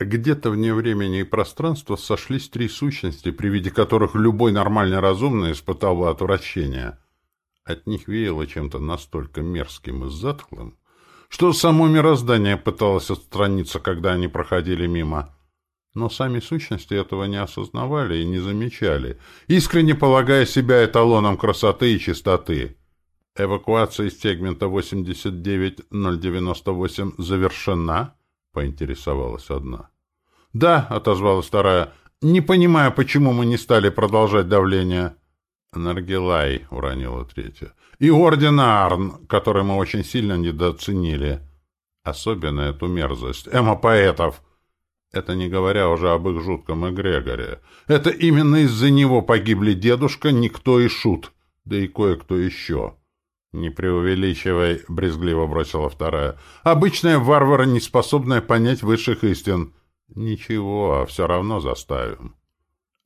Где-то вне времени и пространства сошлись три сущности, при виде которых любой нормальный разумный испытал бы отвращение. От них веяло чем-то настолько мерзким и затхлым, что само мироздание пыталось отстраниться, когда они проходили мимо. Но сами сущности этого не осознавали и не замечали, искренне полагая себя эталоном красоты и чистоты. Эвакуация из сегмента 89098 завершена? — поинтересовалась одна. — Да, — отозвалась вторая. — Не понимаю, почему мы не стали продолжать давление. — Наргилай, — уронила третья. — И орден Арн, который мы очень сильно недооценили. Особенно эту мерзость. Эма поэтов. Это не говоря уже об их жутком эгрегоре. Это именно из-за него погибли дедушка, никто и шут, да и кое-кто еще. «Не преувеличивай», — брезгливо бросила вторая. «Обычная варвара, не способная понять высших истин». «Ничего, а все равно заставим».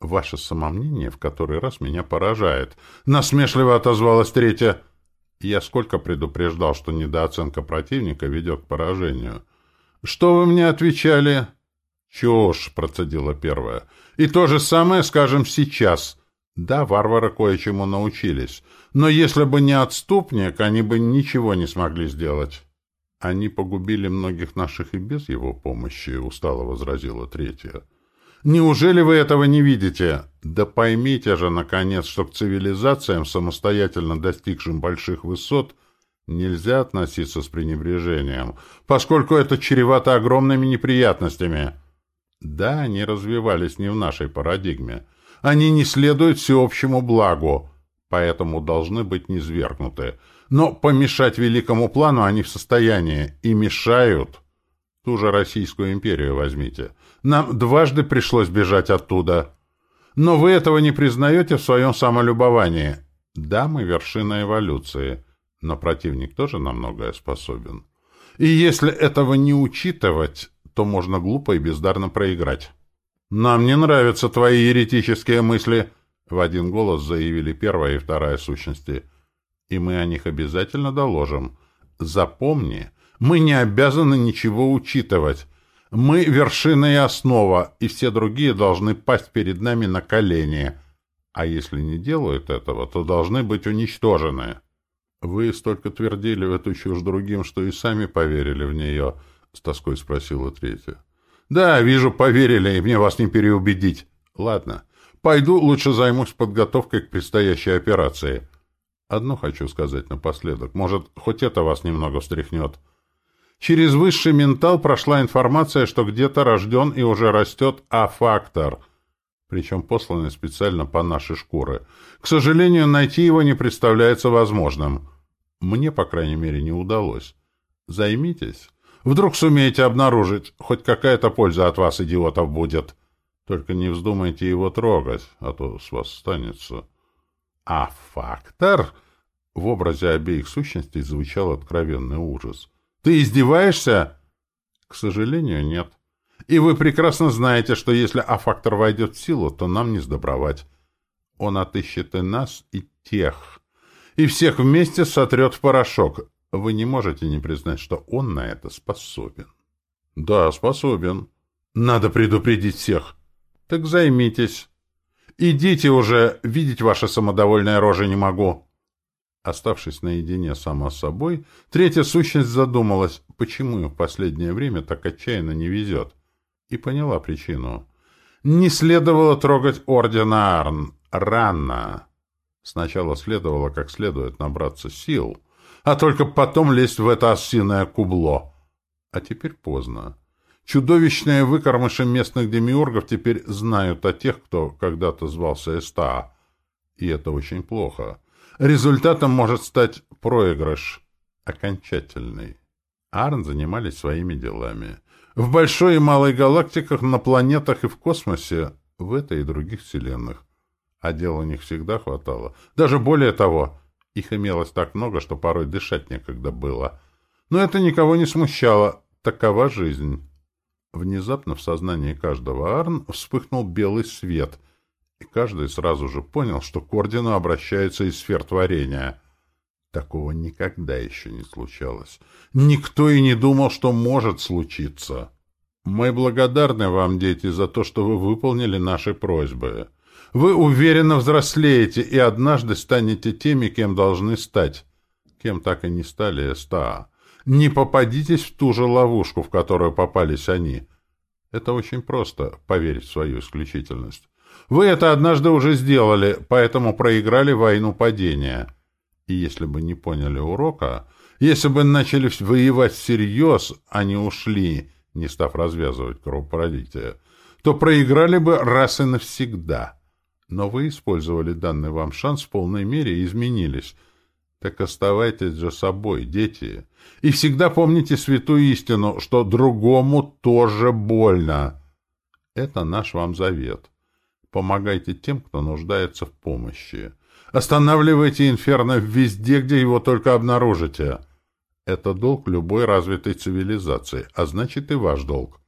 «Ваше самомнение в который раз меня поражает», — насмешливо отозвалась третья. «Я сколько предупреждал, что недооценка противника ведет к поражению». «Что вы мне отвечали?» «Чушь», — процедила первая. «И то же самое скажем сейчас». Да, варвары кое-чему научились, но если бы не отступник, они бы ничего не смогли сделать. Они погубили многих наших и без его помощи, устало возразила третья. Неужели вы этого не видите? Да поймите же, наконец, что к цивилизациям, самостоятельно достигшим больших высот, нельзя относиться с пренебрежением, поскольку это чревато огромными неприятностями. Да, они развивались не в нашей парадигме, они не следуют всеобщему благу, поэтому должны быть низвергнуты. Но помешать великому плану они в состоянии и мешают. Ту же Российскую империю возьмите. Нам дважды пришлось бежать оттуда. Но вы этого не признаете в своем самолюбовании. Да, мы вершина эволюции, но противник тоже на многое способен. И если этого не учитывать, то можно глупо и бездарно проиграть. «Нам не нравятся твои еретические мысли», — в один голос заявили первая и вторая сущности. «И мы о них обязательно доложим. Запомни, мы не обязаны ничего учитывать. Мы — вершина и основа, и все другие должны пасть перед нами на колени. А если не делают этого, то должны быть уничтожены». «Вы столько твердили в эту чушь другим, что и сами поверили в нее», — с тоской спросила третья. Да, вижу, поверили, и мне вас не переубедить. Ладно, пойду лучше займусь подготовкой к предстоящей операции. Одно хочу сказать напоследок. Может, хоть это вас немного встряхнет. Через высший ментал прошла информация, что где-то рожден и уже растет А-фактор, причем посланный специально по нашей шкуре. К сожалению, найти его не представляется возможным. Мне, по крайней мере, не удалось. Займитесь. Вдруг сумеете обнаружить, хоть какая-то польза от вас, идиотов, будет. Только не вздумайте его трогать, а то с вас станется. А фактор? В образе обеих сущностей звучал откровенный ужас. Ты издеваешься? К сожалению, нет. И вы прекрасно знаете, что если А-фактор войдет в силу, то нам не сдобровать. Он отыщет и нас, и тех. И всех вместе сотрет в порошок. Вы не можете не признать, что он на это способен. Да, способен. Надо предупредить всех. Так займитесь. Идите уже, видеть ваши самодовольные рожи не могу. Оставшись наедине сама с собой, третья сущность задумалась, почему им в последнее время так отчаянно не везет. И поняла причину. Не следовало трогать ордена Арн. Рано. Сначала следовало как следует набраться сил — а только потом лезть в это осиное кубло. А теперь поздно. Чудовищные выкормыши местных демиургов теперь знают о тех, кто когда-то звался Эстаа. И это очень плохо. Результатом может стать проигрыш. Окончательный. Арн занимались своими делами. В большой и малой галактиках, на планетах и в космосе, в этой и других вселенных. А дел у них всегда хватало. Даже более того, их имелось так много, что порой дышать некогда было. Но это никого не смущало. Такова жизнь. Внезапно в сознании каждого Арн вспыхнул белый свет, и каждый сразу же понял, что к ордену обращается из сфер творения. Такого никогда еще не случалось. Никто и не думал, что может случиться. Мы благодарны вам, дети, за то, что вы выполнили наши просьбы. Вы уверенно взрослеете и однажды станете теми, кем должны стать. Кем так и не стали СТА. Не попадитесь в ту же ловушку, в которую попались они. Это очень просто, поверить в свою исключительность. Вы это однажды уже сделали, поэтому проиграли войну падения. И если бы не поняли урока, если бы начали воевать всерьез, а не ушли, не став развязывать кровопролитие, то проиграли бы раз и навсегда. Но вы использовали данный вам шанс в полной мере и изменились. Так оставайтесь же собой, дети. И всегда помните святую истину, что другому тоже больно. Это наш вам завет. Помогайте тем, кто нуждается в помощи. Останавливайте инферно везде, где его только обнаружите. Это долг любой развитой цивилизации, а значит и ваш долг.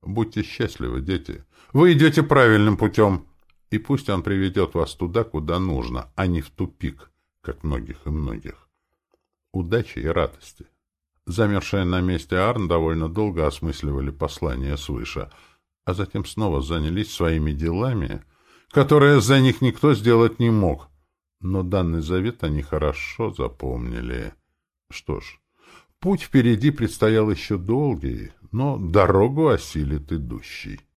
Будьте счастливы, дети. Вы идете правильным путем. И пусть он приведет вас туда, куда нужно, а не в тупик, как многих и многих. Удачи и радости. Замершие на месте Арн довольно долго осмысливали послание свыше, а затем снова занялись своими делами, которые за них никто сделать не мог. Но данный завет они хорошо запомнили. Что ж, путь впереди предстоял еще долгий, но дорогу осилит идущий.